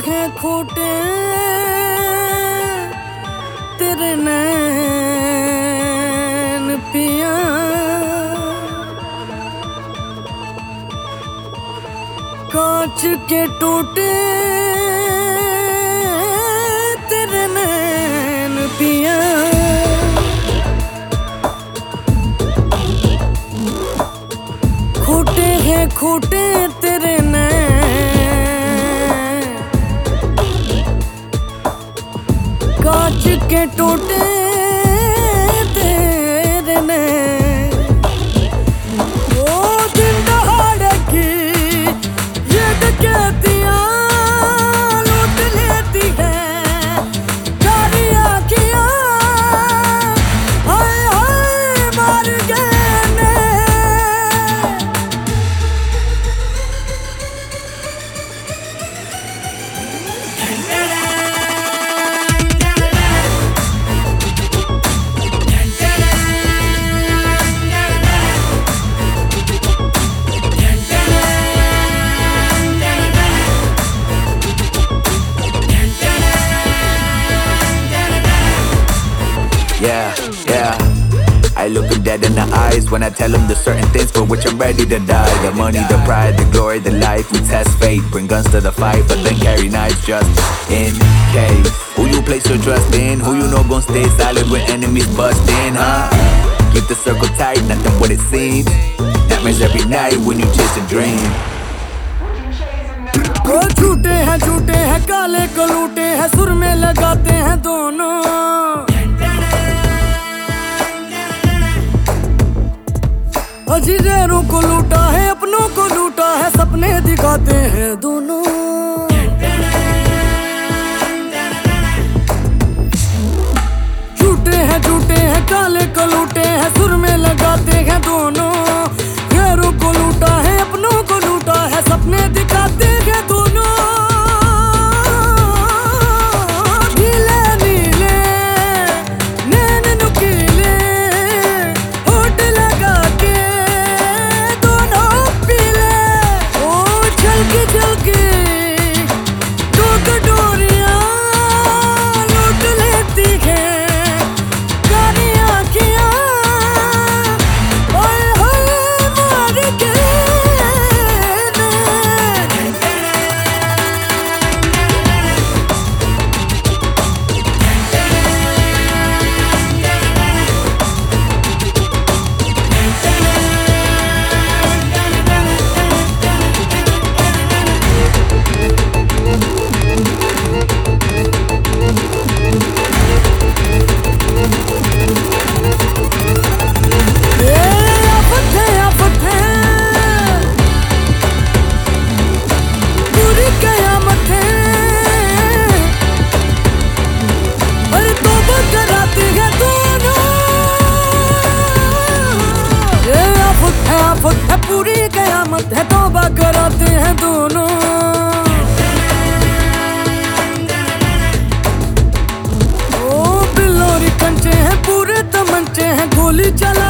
खोटे तेरे नैन पिया। कांच के टूटे तेरे नैन पिया। खोटे हैं खोटे के टूटे look them dead in the eyes when I tell them there's certain things for which I'm ready to die. The money, the pride, the glory, the life. We test fate, bring guns to the fight, but then carry knives just in case. Who you place your trust in? Who you know gon' stay solid when enemies bust in, huh? Keep the circle tight, nothing what it seems. Nightmares every night when you chase a dream. वो झूठे हैं झूठे हैं काले कलूटे हैं सुर में लगाते हैं अजी गैरों को लूटा है अपनों को लूटा है सपने दिखाते हैं दोनों। साथ है तोबा कराते हैं दोनों। ओ बिलोरी कंचे हैं, पूरे तमंचे हैं, गोली चला